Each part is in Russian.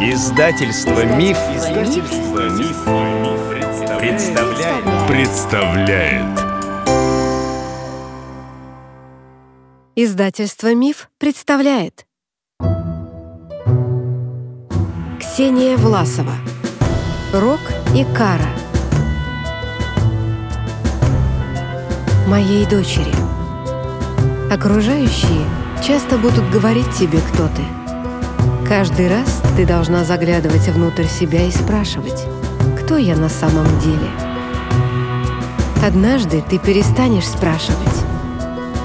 Издательство Миф, Издательство Миф, представляет. представляет. Издательство Миф представляет. Ксения Власова. Рок и Кара. Моей дочери. Окружающие часто будут говорить тебе, кто ты. Каждый раз ты должна заглядывать внутрь себя и спрашивать, кто я на самом деле. Однажды ты перестанешь спрашивать.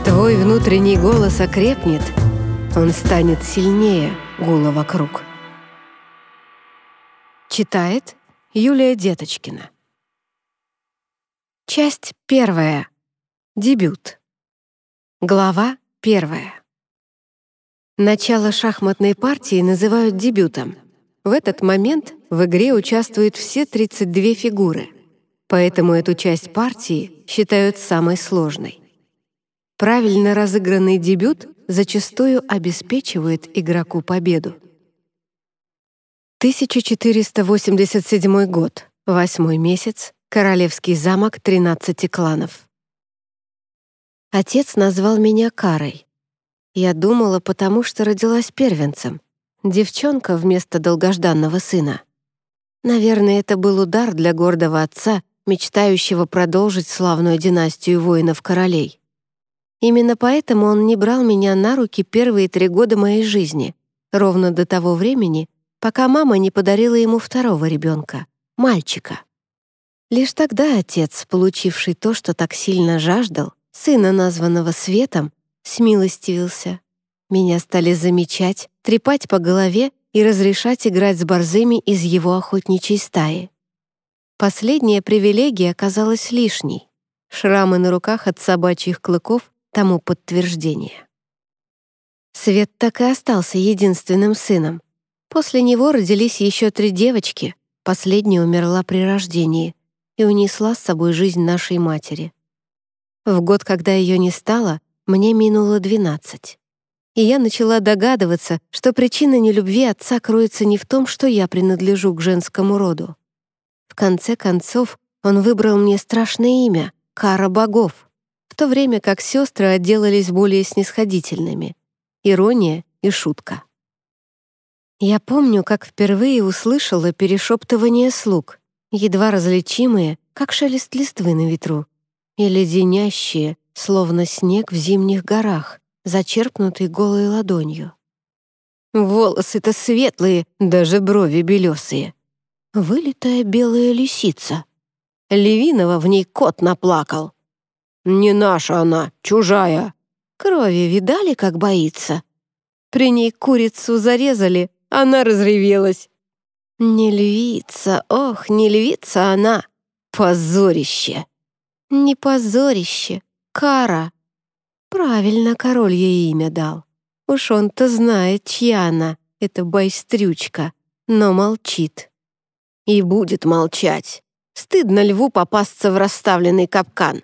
Твой внутренний голос окрепнет, он станет сильнее гула вокруг. Читает Юлия Деточкина. Часть первая. Дебют. Глава первая. Начало шахматной партии называют дебютом. В этот момент в игре участвуют все 32 фигуры, поэтому эту часть партии считают самой сложной. Правильно разыгранный дебют зачастую обеспечивает игроку победу. 1487 год, восьмой месяц, Королевский замок 13 кланов. Отец назвал меня Карой. Я думала, потому что родилась первенцем. Девчонка вместо долгожданного сына. Наверное, это был удар для гордого отца, мечтающего продолжить славную династию воинов-королей. Именно поэтому он не брал меня на руки первые три года моей жизни, ровно до того времени, пока мама не подарила ему второго ребенка — мальчика. Лишь тогда отец, получивший то, что так сильно жаждал, сына, названного Светом, смилостивился. Меня стали замечать, трепать по голове и разрешать играть с борзыми из его охотничьей стаи. Последняя привилегия оказалась лишней. Шрамы на руках от собачьих клыков тому подтверждение. Свет так и остался единственным сыном. После него родились еще три девочки, последняя умерла при рождении и унесла с собой жизнь нашей матери. В год, когда ее не стало, мне минуло 12. И я начала догадываться, что причина нелюбви отца кроется не в том, что я принадлежу к женскому роду. В конце концов, он выбрал мне страшное имя — Кара богов, в то время как сестры отделались более снисходительными. Ирония и шутка. Я помню, как впервые услышала перешептывание слуг, едва различимые, как шелест листвы на ветру, и леденящие, словно снег в зимних горах, зачерпнутый голой ладонью. Волосы-то светлые, даже брови белесые. Вылитая белая лисица. Левинова в ней кот наплакал. «Не наша она, чужая». Крови видали, как боится? При ней курицу зарезали, она разревелась. Не львица, ох, не львица она. Позорище. Не позорище, Кара. Правильно король ей имя дал. Уж он-то знает, чья она, эта байстрючка, но молчит. И будет молчать. Стыдно льву попасться в расставленный капкан.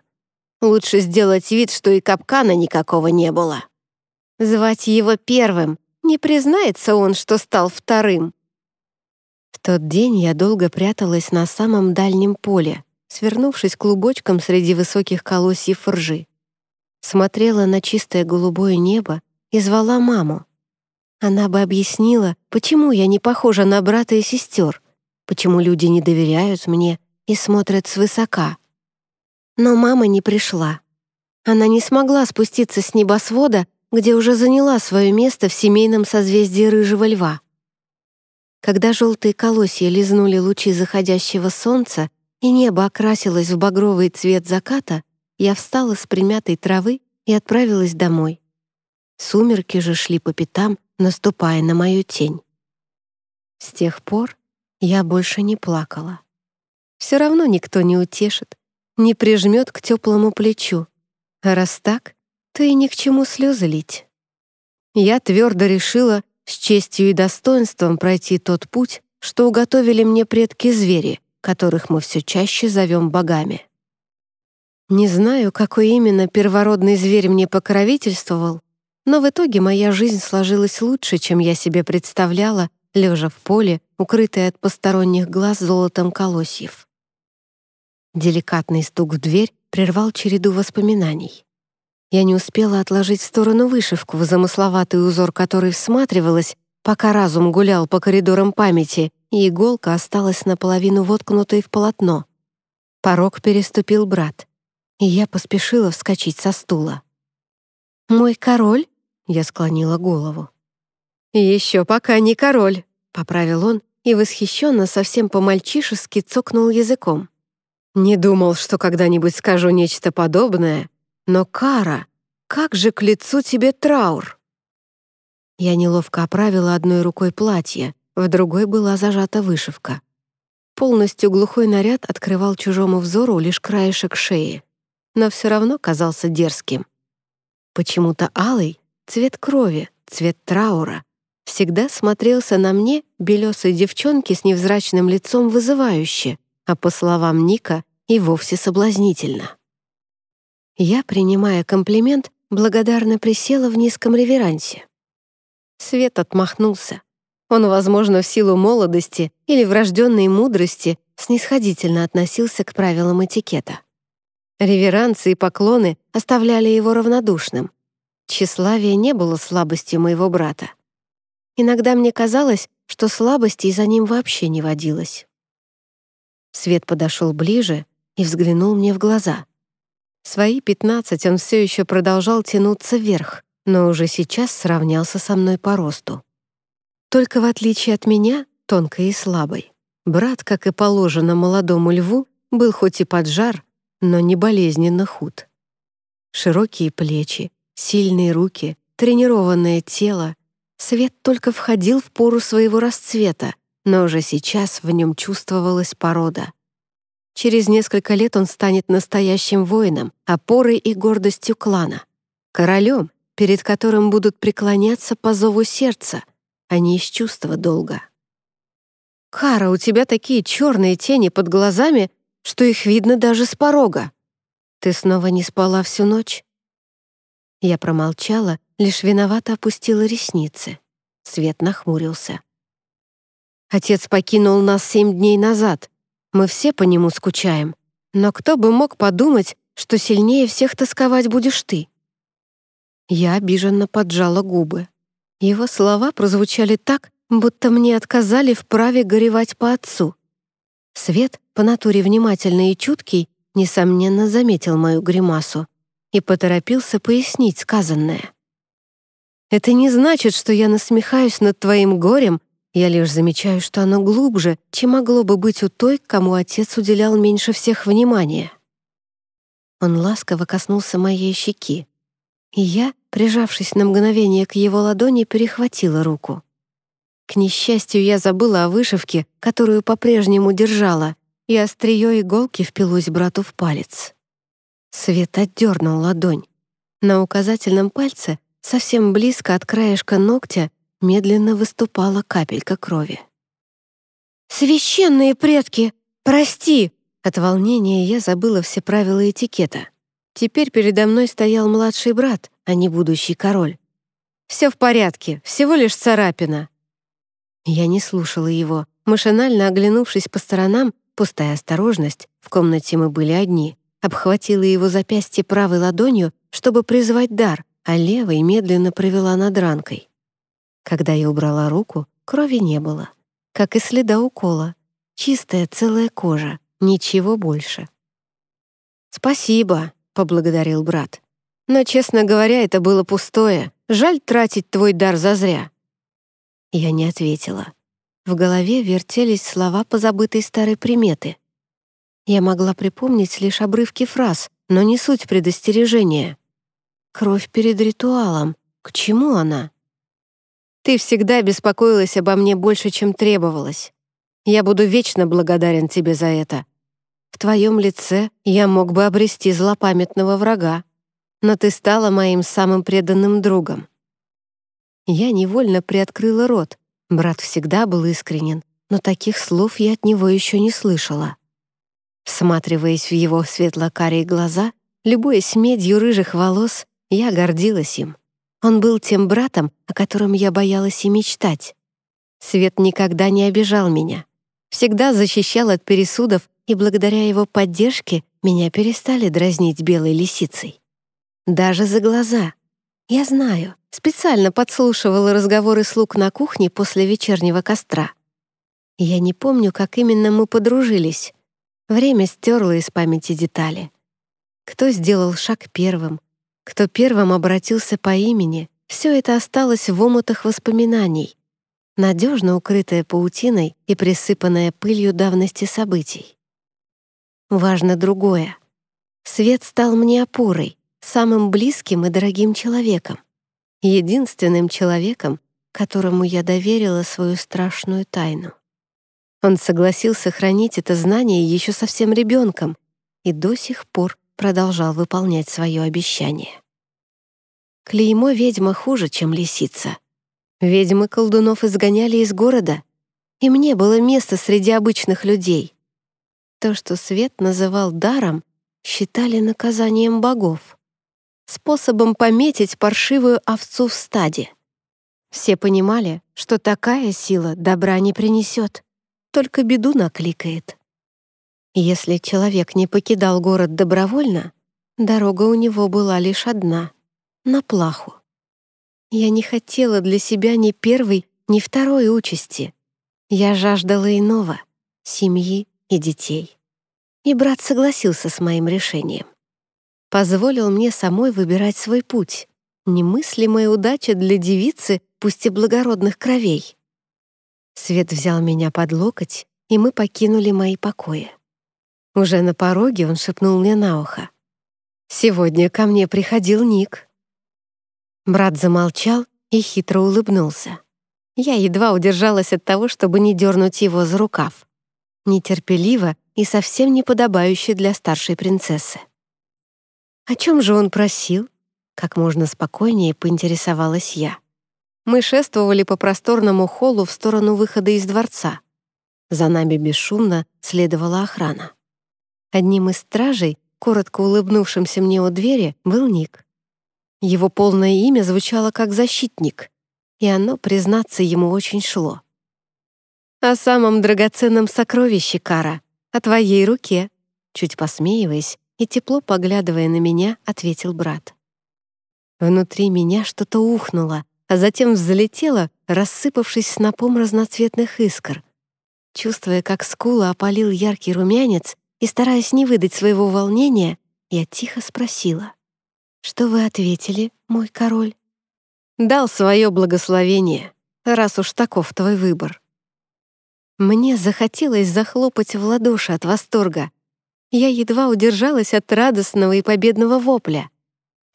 Лучше сделать вид, что и капкана никакого не было. Звать его первым, не признается он, что стал вторым. В тот день я долго пряталась на самом дальнем поле, свернувшись клубочком среди высоких колосьев ржи. Смотрела на чистое голубое небо и звала маму. Она бы объяснила, почему я не похожа на брата и сестер, почему люди не доверяют мне и смотрят свысока. Но мама не пришла. Она не смогла спуститься с небосвода, где уже заняла свое место в семейном созвездии рыжего льва. Когда желтые колосья лизнули лучи заходящего солнца, и небо окрасилось в багровый цвет заката, я встала с примятой травы и отправилась домой. Сумерки же шли по пятам, наступая на мою тень. С тех пор я больше не плакала. Все равно никто не утешит, не прижмет к теплому плечу. А раз так, то и ни к чему слезы лить. Я твердо решила с честью и достоинством пройти тот путь, что уготовили мне предки-звери — которых мы все чаще зовем богами. Не знаю, какой именно первородный зверь мне покровительствовал, но в итоге моя жизнь сложилась лучше, чем я себе представляла, лежа в поле, укрытая от посторонних глаз золотом колосьев. Деликатный стук в дверь прервал череду воспоминаний. Я не успела отложить в сторону вышивку, в замысловатый узор который всматривалась, пока разум гулял по коридорам памяти, и иголка осталась наполовину воткнутой в полотно. Порог переступил брат, и я поспешила вскочить со стула. «Мой король?» — я склонила голову. «Еще пока не король», — поправил он и восхищенно совсем по-мальчишески цокнул языком. «Не думал, что когда-нибудь скажу нечто подобное, но, Кара, как же к лицу тебе траур!» Я неловко оправила одной рукой платье, в другой была зажата вышивка. Полностью глухой наряд открывал чужому взору лишь краешек шеи, но все равно казался дерзким. Почему-то алый — цвет крови, цвет траура — всегда смотрелся на мне, белесой девчонке с невзрачным лицом, вызывающе, а по словам Ника, и вовсе соблазнительно. Я, принимая комплимент, благодарно присела в низком реверансе. Свет отмахнулся. Он, возможно, в силу молодости или врожденной мудрости снисходительно относился к правилам этикета. Реверансы и поклоны оставляли его равнодушным. Тщеславие не было слабостью моего брата. Иногда мне казалось, что слабостей за ним вообще не водилось. Свет подошел ближе и взглянул мне в глаза — Свои пятнадцать он все еще продолжал тянуться вверх, но уже сейчас сравнялся со мной по росту. Только в отличие от меня, тонкой и слабой, брат, как и положено молодому льву, был хоть и поджар, но не болезненно худ. Широкие плечи, сильные руки, тренированное тело. Свет только входил в пору своего расцвета, но уже сейчас в нем чувствовалась порода. Через несколько лет он станет настоящим воином, опорой и гордостью клана, королем, перед которым будут преклоняться по зову сердца, а не из чувства долга. «Кара, у тебя такие черные тени под глазами, что их видно даже с порога. Ты снова не спала всю ночь?» Я промолчала, лишь виновато опустила ресницы. Свет нахмурился. «Отец покинул нас семь дней назад», мы все по нему скучаем. Но кто бы мог подумать, что сильнее всех тосковать будешь ты?» Я обиженно поджала губы. Его слова прозвучали так, будто мне отказали в праве горевать по отцу. Свет, по натуре внимательный и чуткий, несомненно заметил мою гримасу и поторопился пояснить сказанное. «Это не значит, что я насмехаюсь над твоим горем я лишь замечаю, что оно глубже, чем могло бы быть у той, кому отец уделял меньше всех внимания. Он ласково коснулся моей щеки, и я, прижавшись на мгновение к его ладони, перехватила руку. К несчастью, я забыла о вышивке, которую по-прежнему держала, и острие иголки впилось брату в палец. Свет отдернул ладонь. На указательном пальце, совсем близко от краешка ногтя, медленно выступала капелька крови. «Священные предки! Прости!» От волнения я забыла все правила этикета. Теперь передо мной стоял младший брат, а не будущий король. «Все в порядке, всего лишь царапина». Я не слушала его, машинально оглянувшись по сторонам, пустая осторожность, в комнате мы были одни, обхватила его запястье правой ладонью, чтобы призвать дар, а левой медленно провела над ранкой. Когда я убрала руку, крови не было. Как и следа укола. Чистая целая кожа, ничего больше. «Спасибо», — поблагодарил брат. «Но, честно говоря, это было пустое. Жаль тратить твой дар зазря». Я не ответила. В голове вертелись слова позабытой старой приметы. Я могла припомнить лишь обрывки фраз, но не суть предостережения. Кровь перед ритуалом. К чему она? Ты всегда беспокоилась обо мне больше, чем требовалось. Я буду вечно благодарен тебе за это. В твоем лице я мог бы обрести злопамятного врага, но ты стала моим самым преданным другом». Я невольно приоткрыла рот. Брат всегда был искренен, но таких слов я от него еще не слышала. Всматриваясь в его светло-карие глаза, любуясь медью рыжих волос, я гордилась им. Он был тем братом, о котором я боялась и мечтать. Свет никогда не обижал меня, всегда защищал от пересудов, и благодаря его поддержке меня перестали дразнить белой лисицей. Даже за глаза. Я знаю, специально подслушивала разговоры слуг на кухне после вечернего костра. Я не помню, как именно мы подружились. Время стерло из памяти детали. Кто сделал шаг первым, кто первым обратился по имени, все это осталось в омутах воспоминаний, надежно укрытое паутиной и присыпанное пылью давности событий. Важно другое. Свет стал мне опорой, самым близким и дорогим человеком, единственным человеком, которому я доверила свою страшную тайну. Он согласился хранить это знание еще совсем ребенком и до сих пор продолжал выполнять свое обещание. Клеймо ведьма хуже, чем лисица. Ведьмы колдунов изгоняли из города, и мне было место среди обычных людей. То, что Свет называл даром, считали наказанием богов, способом пометить паршивую овцу в стаде. Все понимали, что такая сила добра не принесет, только беду накликает. Если человек не покидал город добровольно, дорога у него была лишь одна — на плаху. Я не хотела для себя ни первой, ни второй участи. Я жаждала иного — семьи и детей. И брат согласился с моим решением. Позволил мне самой выбирать свой путь. Немыслимая удача для девицы, пусть и благородных кровей. Свет взял меня под локоть, и мы покинули мои покои. Уже на пороге он шепнул мне на ухо. «Сегодня ко мне приходил Ник». Брат замолчал и хитро улыбнулся. Я едва удержалась от того, чтобы не дернуть его за рукав. Нетерпеливо и совсем не подобающе для старшей принцессы. «О чем же он просил?» Как можно спокойнее поинтересовалась я. Мы шествовали по просторному холлу в сторону выхода из дворца. За нами бесшумно следовала охрана. Одним из стражей, коротко улыбнувшимся мне у двери, был Ник. Его полное имя звучало как «защитник», и оно, признаться, ему очень шло. «О самом драгоценном сокровище, Кара, о твоей руке», чуть посмеиваясь и тепло поглядывая на меня, ответил брат. Внутри меня что-то ухнуло, а затем взлетело, рассыпавшись снопом разноцветных искр. Чувствуя, как скула опалил яркий румянец, и, стараясь не выдать своего волнения, я тихо спросила. «Что вы ответили, мой король?» «Дал свое благословение, раз уж таков твой выбор». Мне захотелось захлопать в ладоши от восторга. Я едва удержалась от радостного и победного вопля.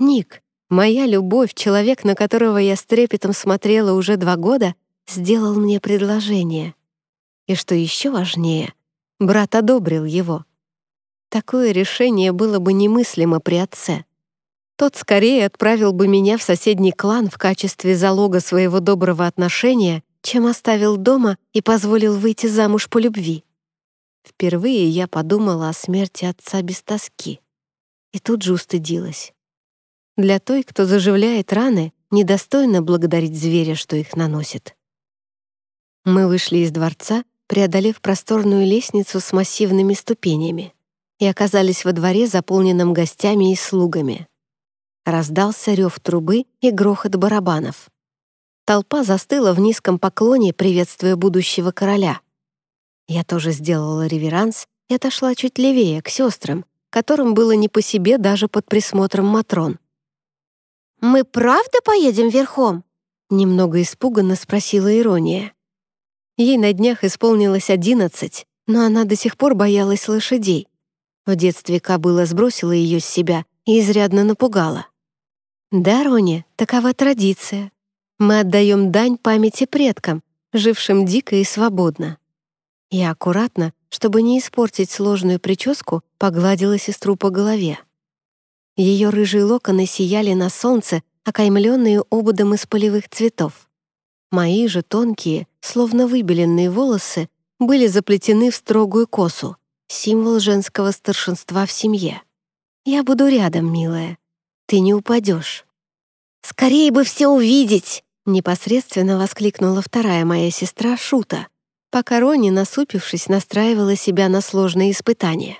«Ник, моя любовь, человек, на которого я с трепетом смотрела уже два года, сделал мне предложение. И что еще важнее, брат одобрил его». Такое решение было бы немыслимо при отце. Тот скорее отправил бы меня в соседний клан в качестве залога своего доброго отношения, чем оставил дома и позволил выйти замуж по любви. Впервые я подумала о смерти отца без тоски. И тут же устыдилась. Для той, кто заживляет раны, недостойно благодарить зверя, что их наносит. Мы вышли из дворца, преодолев просторную лестницу с массивными ступенями и оказались во дворе, заполненном гостями и слугами. Раздался рев трубы и грохот барабанов. Толпа застыла в низком поклоне, приветствуя будущего короля. Я тоже сделала реверанс и отошла чуть левее, к сестрам, которым было не по себе даже под присмотром Матрон. «Мы правда поедем верхом?» Немного испуганно спросила Ирония. Ей на днях исполнилось одиннадцать, но она до сих пор боялась лошадей. В детстве кобыла сбросила ее с себя и изрядно напугала. «Да, Рони, такова традиция. Мы отдаем дань памяти предкам, жившим дико и свободно». Я аккуратно, чтобы не испортить сложную прическу, погладила сестру по голове. Ее рыжие локоны сияли на солнце, окаймленные ободом из полевых цветов. Мои же тонкие, словно выбеленные волосы, были заплетены в строгую косу символ женского старшинства в семье. Я буду рядом, милая. Ты не упадешь. «Скорее бы все увидеть!» Непосредственно воскликнула вторая моя сестра Шута, пока Рони, насупившись, настраивала себя на сложные испытания.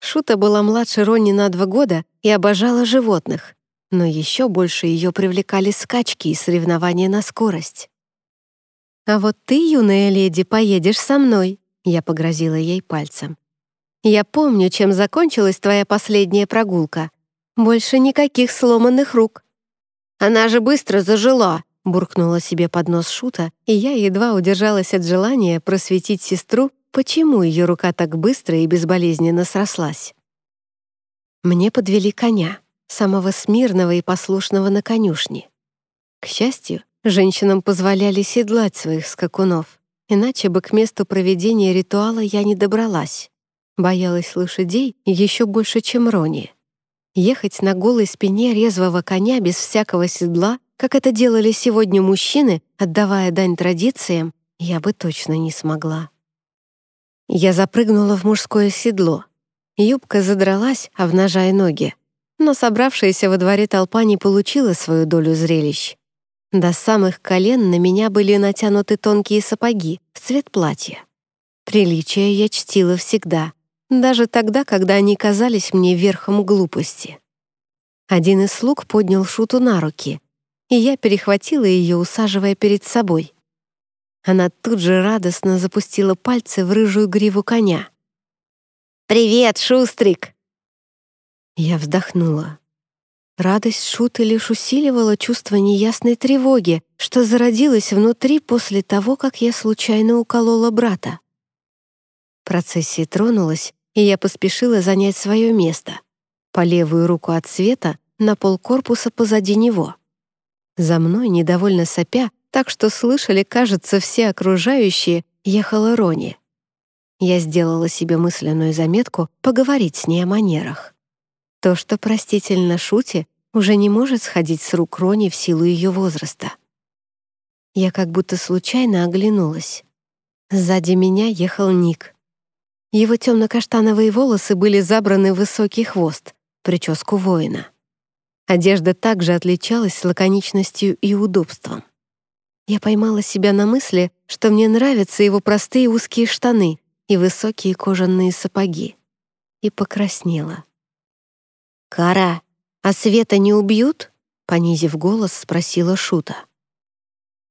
Шута была младше Ронни на два года и обожала животных, но еще больше ее привлекали скачки и соревнования на скорость. «А вот ты, юная леди, поедешь со мной», — я погрозила ей пальцем. «Я помню, чем закончилась твоя последняя прогулка. Больше никаких сломанных рук». «Она же быстро зажила!» — буркнула себе под нос Шута, и я едва удержалась от желания просветить сестру, почему ее рука так быстро и безболезненно срослась. Мне подвели коня, самого смирного и послушного на конюшне. К счастью, женщинам позволяли седлать своих скакунов, иначе бы к месту проведения ритуала я не добралась. Боялась лошадей еще больше, чем Рони. Ехать на голой спине резвого коня без всякого седла, как это делали сегодня мужчины, отдавая дань традициям, я бы точно не смогла. Я запрыгнула в мужское седло. Юбка задралась, обнажая ноги. Но собравшаяся во дворе толпа не получила свою долю зрелищ. До самых колен на меня были натянуты тонкие сапоги в цвет платья. Приличие я чтила всегда, даже тогда, когда они казались мне верхом глупости. Один из слуг поднял Шуту на руки, и я перехватила ее, усаживая перед собой. Она тут же радостно запустила пальцы в рыжую гриву коня. «Привет, Шустрик!» Я вздохнула. Радость Шуты лишь усиливала чувство неясной тревоги, что зародилось внутри после того, как я случайно уколола брата. Процессия тронулась, и я поспешила занять свое место. По левую руку от света на пол корпуса позади него. За мной, недовольно сопя, так что слышали, кажется, все окружающие, ехала Рони. Я сделала себе мысленную заметку поговорить с ней о манерах. То, что простительно шуте, уже не может сходить с рук Рони в силу ее возраста. Я как будто случайно оглянулась. Сзади меня ехал Ник. Его темно-каштановые волосы были забраны в высокий хвост, прическу воина. Одежда также отличалась лаконичностью и удобством. Я поймала себя на мысли, что мне нравятся его простые узкие штаны и высокие кожаные сапоги. И покраснела. «Кара, а Света не убьют?» — понизив голос, спросила Шута.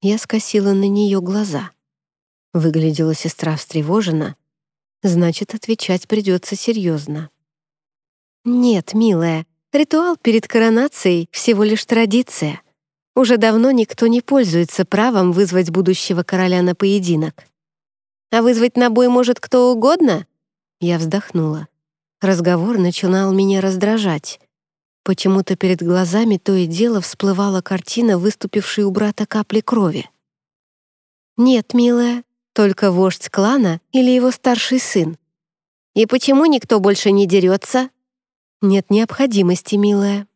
Я скосила на нее глаза. Выглядела сестра встревоженно, значит, отвечать придется серьезно. «Нет, милая, ритуал перед коронацией — всего лишь традиция. Уже давно никто не пользуется правом вызвать будущего короля на поединок. А вызвать на бой может кто угодно?» Я вздохнула. Разговор начинал меня раздражать. Почему-то перед глазами то и дело всплывала картина, выступившей у брата капли крови. «Нет, милая, только вождь клана или его старший сын? И почему никто больше не дерется? Нет необходимости, милая.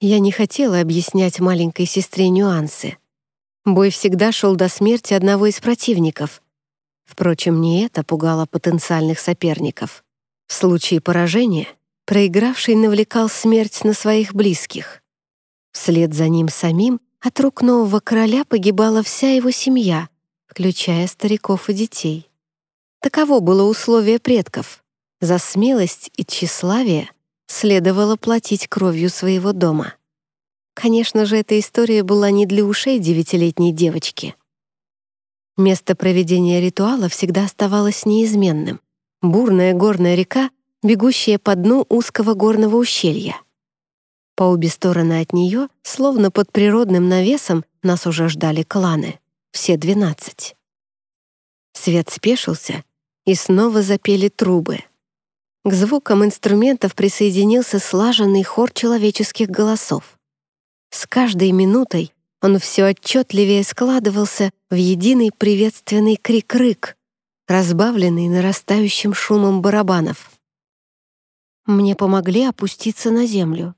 Я не хотела объяснять маленькой сестре нюансы. Бой всегда шел до смерти одного из противников. Впрочем, не это пугало потенциальных соперников. В случае поражения проигравший навлекал смерть на своих близких. Вслед за ним самим от рук нового короля погибала вся его семья, включая стариков и детей. Таково было условие предков. За смелость и тщеславие следовало платить кровью своего дома. Конечно же, эта история была не для ушей девятилетней девочки. Место проведения ритуала всегда оставалось неизменным. Бурная горная река, бегущая по дну узкого горного ущелья. По обе стороны от нее, словно под природным навесом, нас уже ждали кланы все двенадцать. Свет спешился, и снова запели трубы. К звукам инструментов присоединился слаженный хор человеческих голосов. С каждой минутой он все отчетливее складывался в единый приветственный крик-рык, разбавленный нарастающим шумом барабанов. Мне помогли опуститься на землю,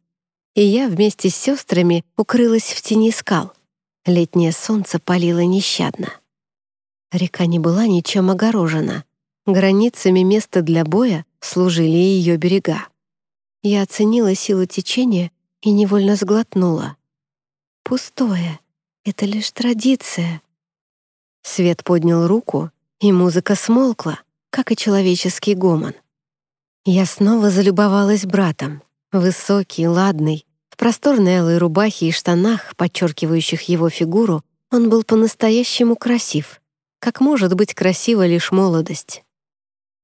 и я вместе с сестрами укрылась в тени скал — Летнее солнце палило нещадно. Река не была ничем огорожена. Границами места для боя служили ее берега. Я оценила силу течения и невольно сглотнула. Пустое. Это лишь традиция. Свет поднял руку, и музыка смолкла, как и человеческий гомон. Я снова залюбовалась братом. Высокий, ладный, просторной алой рубахе и штанах, подчеркивающих его фигуру, он был по-настоящему красив. Как может быть красива лишь молодость?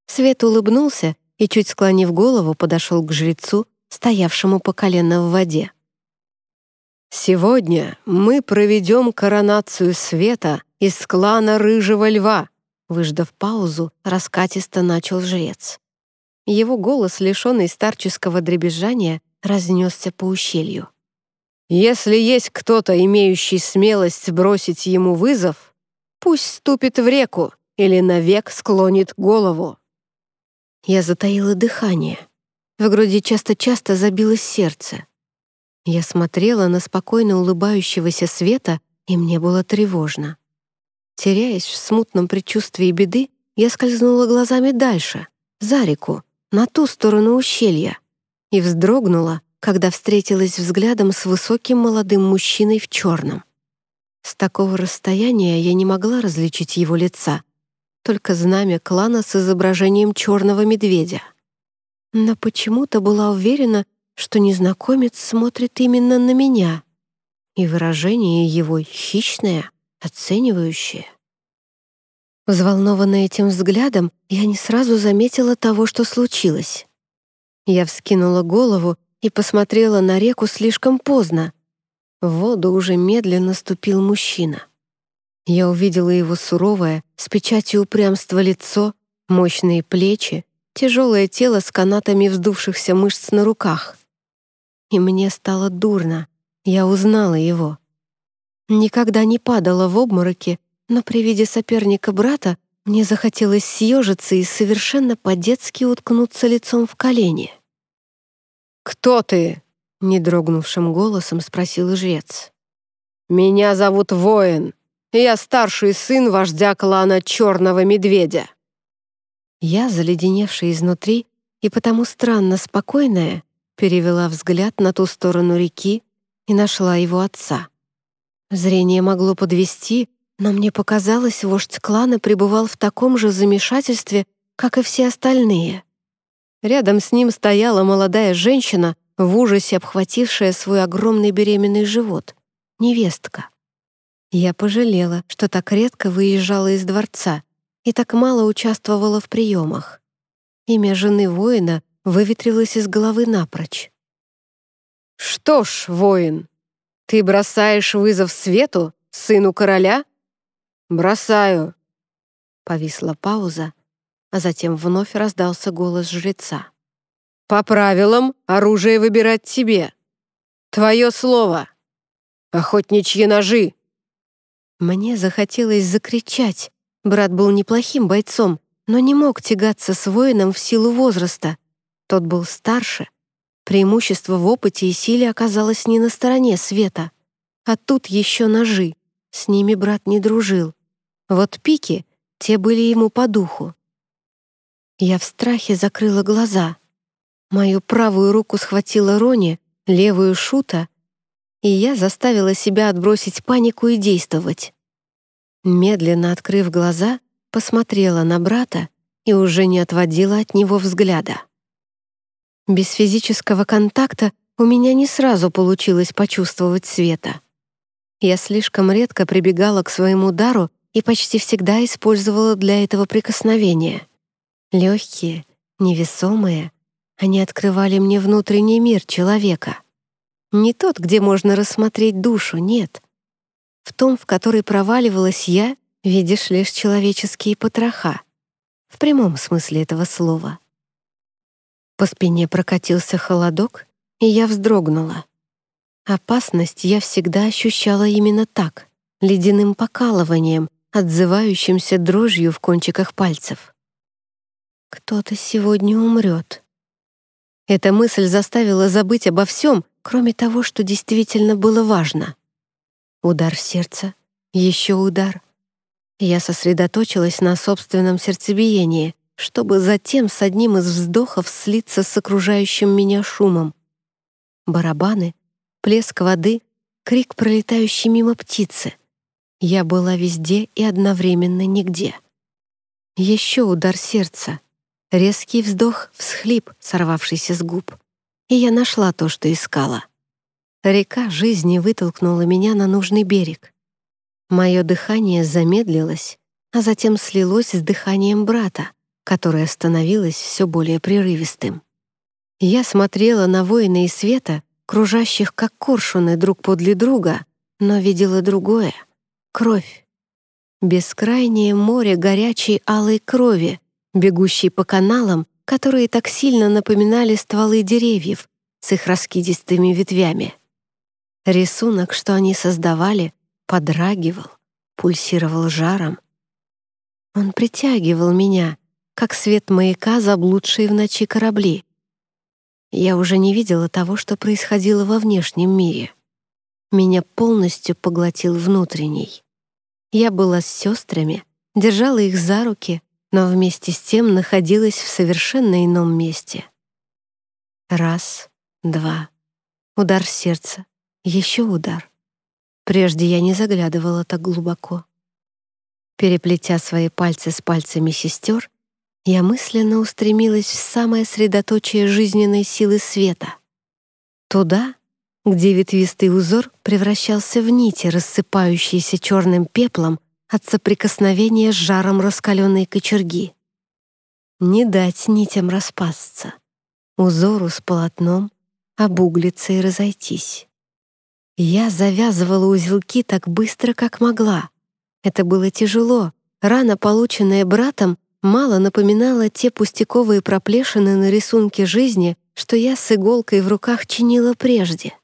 Свет улыбнулся и, чуть склонив голову, подошел к жрецу, стоявшему по колено в воде. «Сегодня мы проведем коронацию света из клана Рыжего Льва», выждав паузу, раскатисто начал жрец. Его голос, лишенный старческого дребезжания, разнесся по ущелью. «Если есть кто-то, имеющий смелость бросить ему вызов, пусть ступит в реку или навек склонит голову». Я затаила дыхание. В груди часто-часто забилось сердце. Я смотрела на спокойно улыбающегося света, и мне было тревожно. Теряясь в смутном предчувствии беды, я скользнула глазами дальше, за реку, на ту сторону ущелья, и вздрогнула, когда встретилась взглядом с высоким молодым мужчиной в черном. С такого расстояния я не могла различить его лица, только знамя клана с изображением черного медведя. Но почему-то была уверена, что незнакомец смотрит именно на меня, и выражение его хищное, оценивающее. Взволнованная этим взглядом, я не сразу заметила того, что случилось. Я вскинула голову и посмотрела на реку слишком поздно. В воду уже медленно ступил мужчина. Я увидела его суровое, с печатью упрямства лицо, мощные плечи, тяжелое тело с канатами вздувшихся мышц на руках и мне стало дурно. Я узнала его. Никогда не падала в обмороки, но при виде соперника брата мне захотелось съежиться и совершенно по-детски уткнуться лицом в колени. «Кто ты?» — недрогнувшим голосом спросил жрец. «Меня зовут Воин. Я старший сын вождя клана Черного Медведя». Я, заледеневшая изнутри и потому странно спокойная, перевела взгляд на ту сторону реки и нашла его отца. Зрение могло подвести, но мне показалось, вождь клана пребывал в таком же замешательстве, как и все остальные. Рядом с ним стояла молодая женщина, в ужасе обхватившая свой огромный беременный живот, невестка. Я пожалела, что так редко выезжала из дворца и так мало участвовала в приемах. Имя жены воина выветрилось из головы напрочь. «Что ж, воин, ты бросаешь вызов свету, сыну короля?» «Бросаю». Повисла пауза, а затем вновь раздался голос жреца. «По правилам оружие выбирать тебе. Твое слово. Охотничьи ножи». Мне захотелось закричать. Брат был неплохим бойцом, но не мог тягаться с воином в силу возраста — тот был старше. Преимущество в опыте и силе оказалось не на стороне света. А тут еще ножи. С ними брат не дружил. Вот пики, те были ему по духу. Я в страхе закрыла глаза. Мою правую руку схватила Рони, левую — Шута, и я заставила себя отбросить панику и действовать. Медленно открыв глаза, посмотрела на брата и уже не отводила от него взгляда. Без физического контакта у меня не сразу получилось почувствовать света. Я слишком редко прибегала к своему дару и почти всегда использовала для этого прикосновения. Легкие, невесомые, они открывали мне внутренний мир человека. Не тот, где можно рассмотреть душу, нет. В том, в который проваливалась я, видишь лишь человеческие потроха. В прямом смысле этого слова. По спине прокатился холодок, и я вздрогнула. Опасность я всегда ощущала именно так, ледяным покалыванием, отзывающимся дрожью в кончиках пальцев. «Кто-то сегодня умрет». Эта мысль заставила забыть обо всем, кроме того, что действительно было важно. Удар сердца, еще удар. Я сосредоточилась на собственном сердцебиении, чтобы затем с одним из вздохов слиться с окружающим меня шумом. Барабаны, плеск воды, крик, пролетающий мимо птицы. Я была везде и одновременно нигде. Еще удар сердца. Резкий вздох, всхлип, сорвавшийся с губ. И я нашла то, что искала. Река жизни вытолкнула меня на нужный берег. Мое дыхание замедлилось, а затем слилось с дыханием брата, которое становилось все более прерывистым. Я смотрела на воина и света, кружащих как коршуны друг подле друга, но видела другое — кровь. Бескрайнее море горячей алой крови, бегущей по каналам, которые так сильно напоминали стволы деревьев с их раскидистыми ветвями. Рисунок, что они создавали, подрагивал, пульсировал жаром. Он притягивал меня, как свет маяка, заблудшие в ночи корабли. Я уже не видела того, что происходило во внешнем мире. Меня полностью поглотил внутренний. Я была с сестрами, держала их за руки, но вместе с тем находилась в совершенно ином месте. Раз, два, удар сердца, еще удар. Прежде я не заглядывала так глубоко. Переплетя свои пальцы с пальцами сестер, я мысленно устремилась в самое средоточие жизненной силы света. Туда, где ветвистый узор превращался в нити, рассыпающиеся черным пеплом от соприкосновения с жаром раскаленной кочерги. Не дать нитям распасться, узору с полотном обуглиться и разойтись. Я завязывала узелки так быстро, как могла. Это было тяжело. Рана, полученная братом, мало напоминала те пустяковые проплешины на рисунке жизни, что я с иголкой в руках чинила прежде.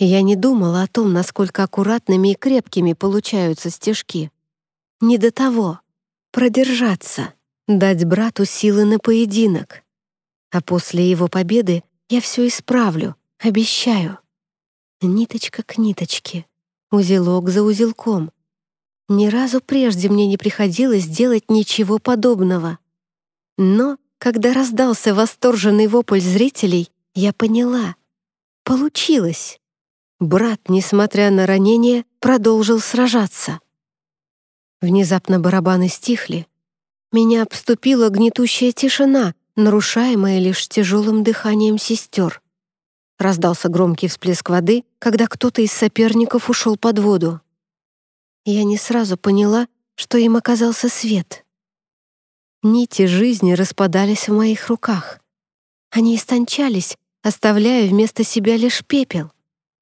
Я не думала о том, насколько аккуратными и крепкими получаются стежки. Не до того. Продержаться, дать брату силы на поединок. А после его победы я все исправлю, обещаю. Ниточка к ниточке, узелок за узелком. Ни разу прежде мне не приходилось делать ничего подобного. Но, когда раздался восторженный вопль зрителей, я поняла. Получилось. Брат, несмотря на ранение, продолжил сражаться. Внезапно барабаны стихли. Меня обступила гнетущая тишина, нарушаемая лишь тяжелым дыханием сестер. Раздался громкий всплеск воды, когда кто-то из соперников ушел под воду. Я не сразу поняла, что им оказался свет. Нити жизни распадались в моих руках. Они истончались, оставляя вместо себя лишь пепел.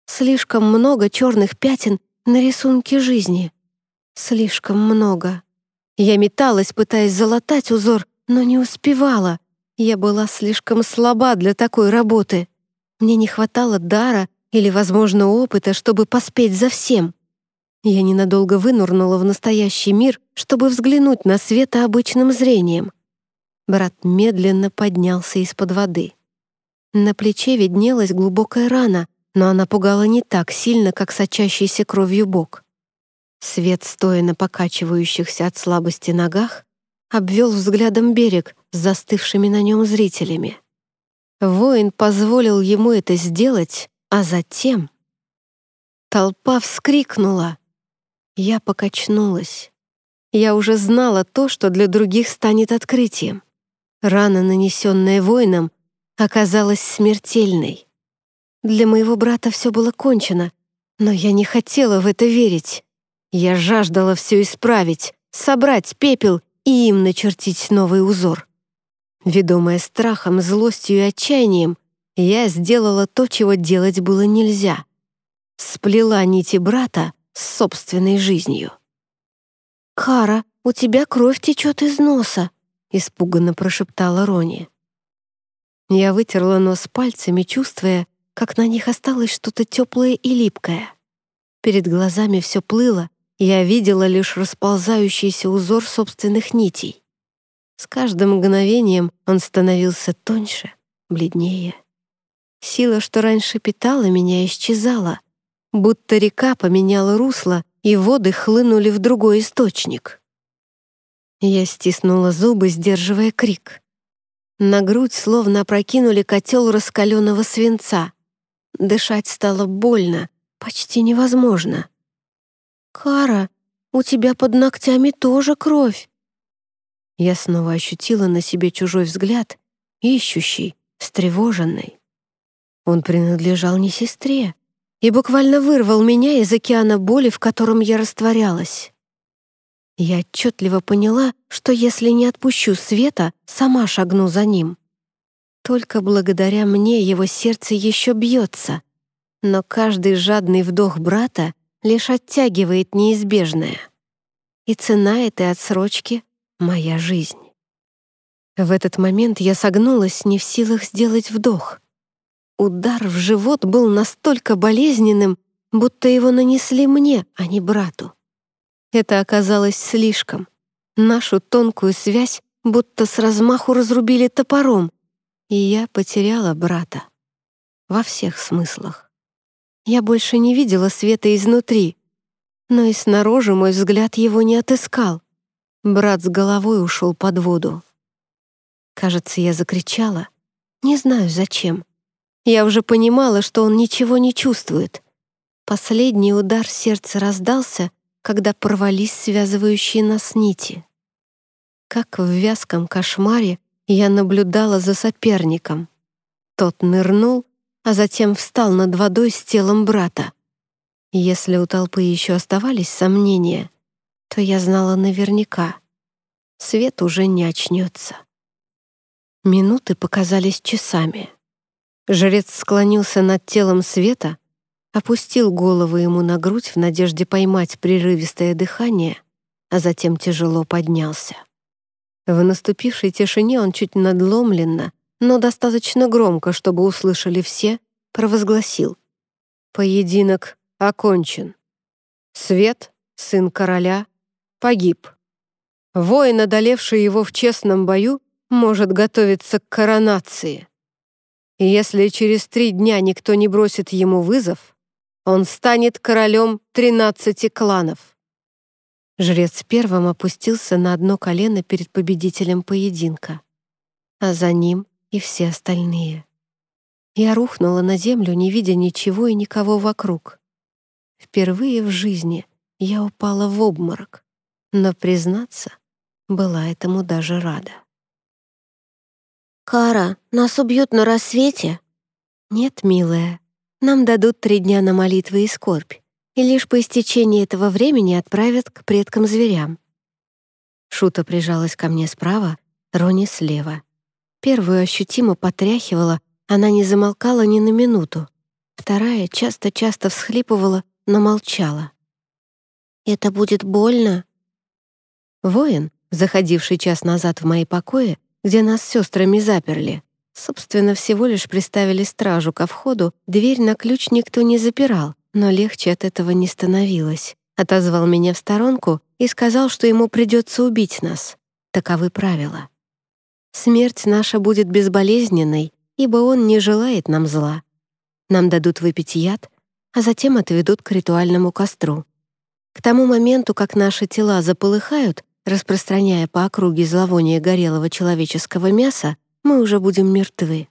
Слишком много черных пятен на рисунке жизни. Слишком много. Я металась, пытаясь залатать узор, но не успевала. Я была слишком слаба для такой работы. Мне не хватало дара или, возможно, опыта, чтобы поспеть за всем. Я ненадолго вынурнула в настоящий мир, чтобы взглянуть на света обычным зрением. Брат медленно поднялся из-под воды. На плече виднелась глубокая рана, но она пугала не так сильно, как сочащийся кровью бок. Свет, стоя на покачивающихся от слабости ногах, обвел взглядом берег с застывшими на нем зрителями. Воин позволил ему это сделать, а затем... Толпа вскрикнула. Я покачнулась. Я уже знала то, что для других станет открытием. Рана, нанесенная воином, оказалась смертельной. Для моего брата все было кончено, но я не хотела в это верить. Я жаждала все исправить, собрать пепел и им начертить новый узор. Ведомая страхом, злостью и отчаянием, я сделала то, чего делать было нельзя. Сплела нити брата с собственной жизнью. «Кара, у тебя кровь течет из носа», — испуганно прошептала Рони. Я вытерла нос пальцами, чувствуя, как на них осталось что-то теплое и липкое. Перед глазами все плыло, я видела лишь расползающийся узор собственных нитей. С каждым мгновением он становился тоньше, бледнее. Сила, что раньше питала меня, исчезала, будто река поменяла русло, и воды хлынули в другой источник. Я стиснула зубы, сдерживая крик. На грудь словно опрокинули котел раскаленного свинца. Дышать стало больно, почти невозможно. «Кара, у тебя под ногтями тоже кровь!» Я снова ощутила на себе чужой взгляд, ищущий, встревоженный. Он принадлежал не сестре и буквально вырвал меня из океана боли, в котором я растворялась. Я отчетливо поняла, что если не отпущу Света, сама шагну за ним. Только благодаря мне его сердце еще бьется, но каждый жадный вдох брата лишь оттягивает неизбежное. И цена этой отсрочки — моя жизнь. В этот момент я согнулась, не в силах сделать вдох. Удар в живот был настолько болезненным, будто его нанесли мне, а не брату. Это оказалось слишком. Нашу тонкую связь будто с размаху разрубили топором, и я потеряла брата. Во всех смыслах. Я больше не видела света изнутри, но и снаружи мой взгляд его не отыскал. Брат с головой ушел под воду. Кажется, я закричала. Не знаю, зачем. Я уже понимала, что он ничего не чувствует. Последний удар сердца раздался, когда порвались связывающие нас нити. Как в вязком кошмаре я наблюдала за соперником. Тот нырнул а затем встал над водой с телом брата. Если у толпы еще оставались сомнения, то я знала наверняка. Свет уже не очнется. Минуты показались часами. Жрец склонился над телом света, опустил голову ему на грудь в надежде поймать прерывистое дыхание, а затем тяжело поднялся. В наступившей тишине он чуть надломленно, но достаточно громко, чтобы услышали все, провозгласил. Поединок окончен. Свет, сын короля, погиб. Воин, одолевший его в честном бою, может готовиться к коронации. если через три дня никто не бросит ему вызов, он станет королем тринадцати кланов. Жрец первым опустился на одно колено перед победителем поединка, а за ним и все остальные. Я рухнула на землю, не видя ничего и никого вокруг. Впервые в жизни я упала в обморок, но, признаться, была этому даже рада. «Кара, нас убьют на рассвете?» «Нет, милая, нам дадут три дня на молитвы и скорбь, и лишь по истечении этого времени отправят к предкам-зверям». Шута прижалась ко мне справа, Рони слева. Первую ощутимо потряхивала, она не замолкала ни на минуту. Вторая часто-часто всхлипывала, но молчала. «Это будет больно?» Воин, заходивший час назад в мои покои, где нас с сестрами заперли, собственно, всего лишь приставили стражу ко входу, дверь на ключ никто не запирал, но легче от этого не становилось. Отозвал меня в сторонку и сказал, что ему придется убить нас. Таковы правила. Смерть наша будет безболезненной, ибо он не желает нам зла. Нам дадут выпить яд, а затем отведут к ритуальному костру. К тому моменту, как наши тела заполыхают, распространяя по округе зловоние горелого человеческого мяса, мы уже будем мертвы.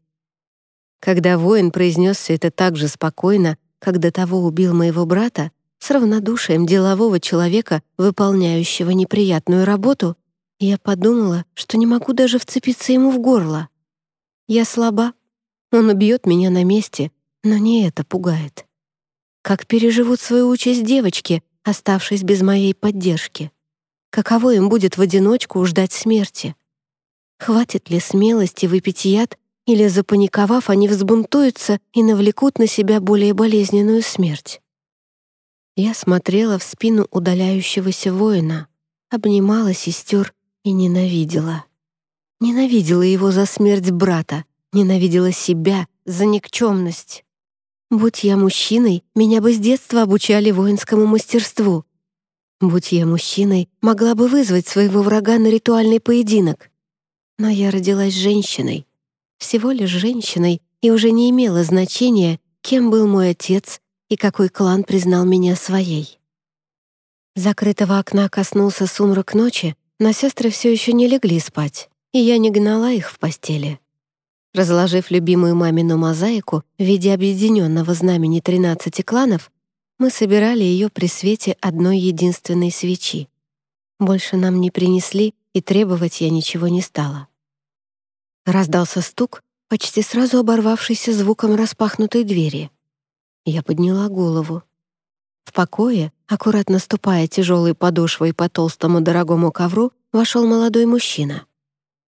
Когда воин произнес все это так же спокойно, как до того убил моего брата, с равнодушием делового человека, выполняющего неприятную работу, я подумала, что не могу даже вцепиться ему в горло. Я слаба. Он убьет меня на месте, но не это пугает. Как переживут свою участь девочки, оставшись без моей поддержки? Каково им будет в одиночку ждать смерти? Хватит ли смелости выпить яд, или, запаниковав, они взбунтуются и навлекут на себя более болезненную смерть? Я смотрела в спину удаляющегося воина, обнимала сестер и ненавидела. Ненавидела его за смерть брата, ненавидела себя за никчемность. Будь я мужчиной, меня бы с детства обучали воинскому мастерству. Будь я мужчиной, могла бы вызвать своего врага на ритуальный поединок. Но я родилась женщиной, всего лишь женщиной, и уже не имело значения, кем был мой отец и какой клан признал меня своей. Закрытого окна коснулся сумрак ночи, но сестры все еще не легли спать и я не гнала их в постели. Разложив любимую мамину мозаику в виде объединенного знамени 13 кланов, Мы собирали ее при свете одной единственной свечи. Больше нам не принесли, и требовать я ничего не стала. Раздался стук, почти сразу оборвавшийся звуком распахнутой двери. Я подняла голову. В покое, аккуратно ступая тяжелой подошвой по толстому дорогому ковру, вошел молодой мужчина.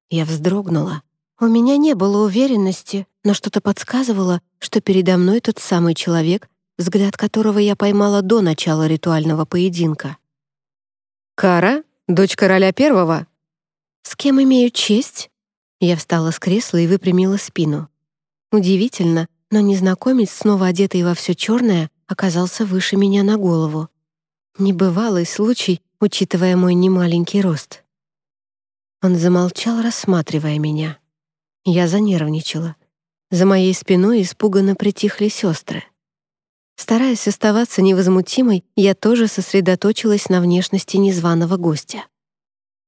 Я вздрогнула. У меня не было уверенности, но что-то подсказывало, что передо мной тот самый человек, взгляд которого я поймала до начала ритуального поединка. «Кара? Дочь короля первого?» «С кем имею честь?» Я встала с кресла и выпрямила спину. Удивительно, но незнакомец, снова одетый во все черное, оказался выше меня на голову. Небывалый случай, учитывая мой немаленький рост. Он замолчал, рассматривая меня. Я занервничала. За моей спиной испуганно притихли сестры. Стараясь оставаться невозмутимой, я тоже сосредоточилась на внешности незваного гостя.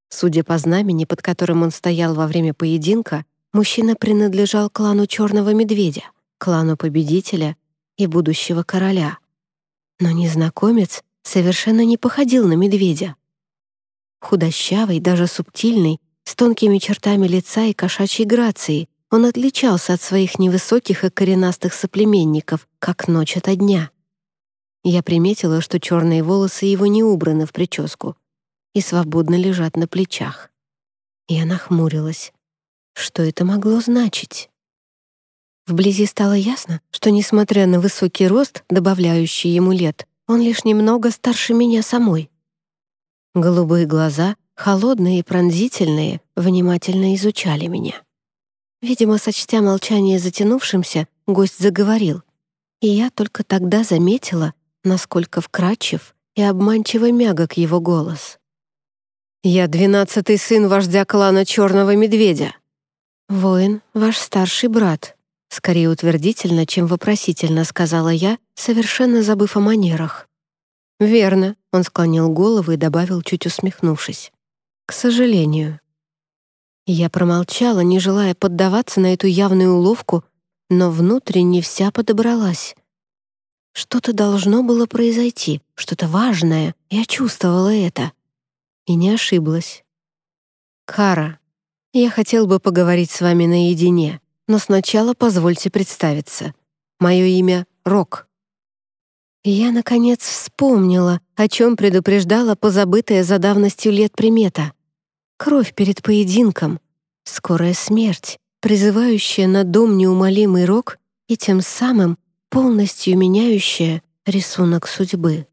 Судя по знамени, под которым он стоял во время поединка, мужчина принадлежал клану Черного Медведя, клану победителя и будущего короля. Но незнакомец совершенно не походил на медведя. Худощавый, даже субтильный, с тонкими чертами лица и кошачьей грацией, он отличался от своих невысоких и коренастых соплеменников, как ночь ото дня. Я приметила, что черные волосы его не убраны в прическу и свободно лежат на плечах. Я нахмурилась. Что это могло значить? Вблизи стало ясно, что, несмотря на высокий рост, добавляющий ему лет, он лишь немного старше меня самой. Голубые глаза, холодные и пронзительные, внимательно изучали меня. Видимо, сочтя молчание затянувшимся, гость заговорил. И я только тогда заметила, насколько вкрадчив и обманчиво мягок его голос. «Я двенадцатый сын вождя клана Черного Медведя». «Воин, ваш старший брат», — скорее утвердительно, чем вопросительно сказала я, совершенно забыв о манерах. «Верно», — он склонил голову и добавил, чуть усмехнувшись. «К сожалению». Я промолчала, не желая поддаваться на эту явную уловку, но внутренне вся подобралась. Что-то должно было произойти, что-то важное, я чувствовала это. И не ошиблась. «Кара, я хотел бы поговорить с вами наедине, но сначала позвольте представиться. Мое имя — Рок». Я, наконец, вспомнила, о чем предупреждала позабытая за давностью лет примета. Кровь перед поединком, скорая смерть, призывающая на дом неумолимый рок и тем самым полностью меняющая рисунок судьбы.